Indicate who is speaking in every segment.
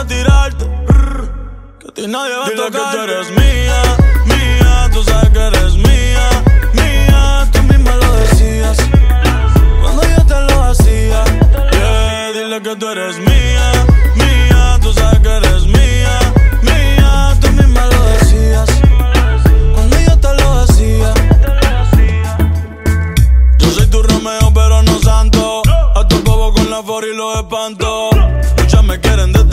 Speaker 1: De tirarte. Que a ti nadie va a Dile que tú eres mía, mía. Tú sabes que eres mía, mía. Tú misma lo decías cuando yo te lo hacía. Yeah, dile que tú eres mía, mía. Tú sabes que eres mía, mía. Tú misma lo decías cuando yo te lo hacía. Yo soy tu Romeo, pero no santo. A tu bobo con la for y los espanto. Muchas me quieren desde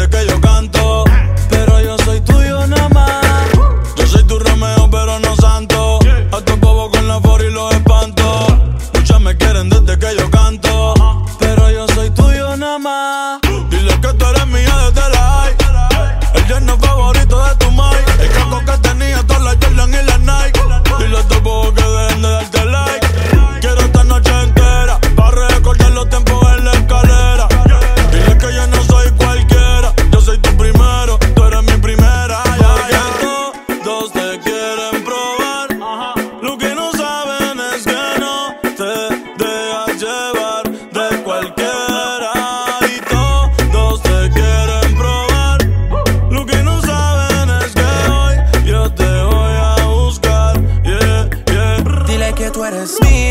Speaker 1: hoy yo